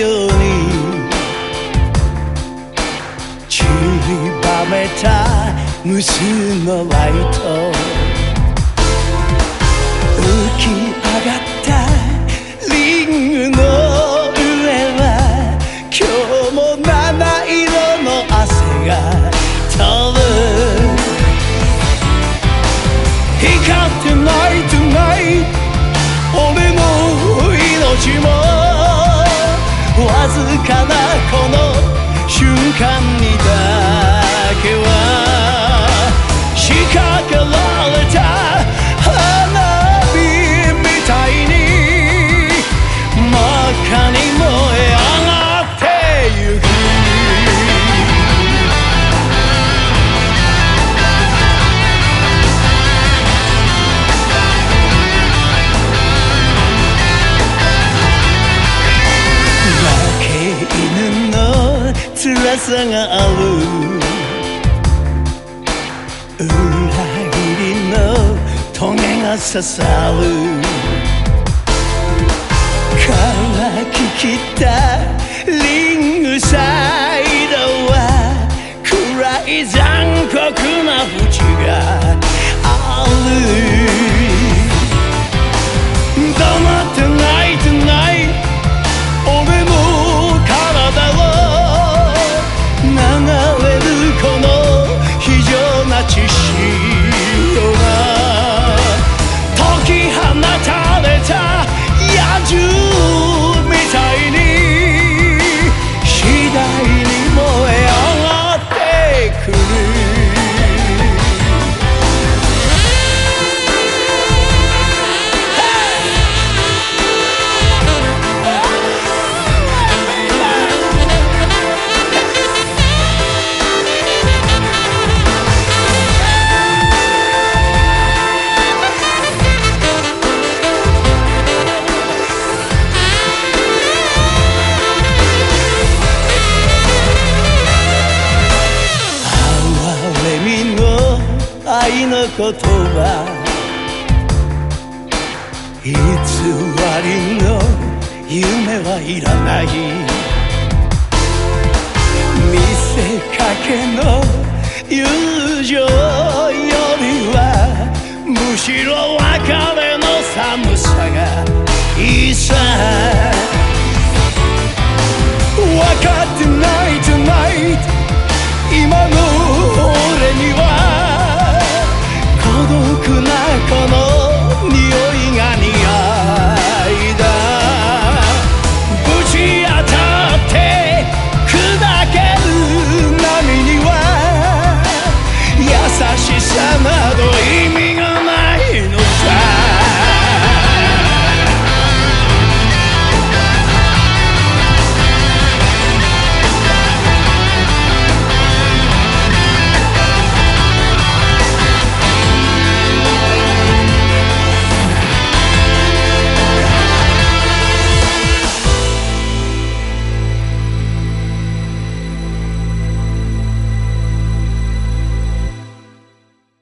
うに散りばめた無数のライト浮き上がったリングの上は今日も七色の汗が飛ぶ光ってない。tonight 俺の命も。ずかなこのさがある裏切りのトゲが刺さる。乾ききったリングさ愛の言葉偽りの夢はいらない。見せかけの友情よりはむしろ別れの寒さがいいさしさなど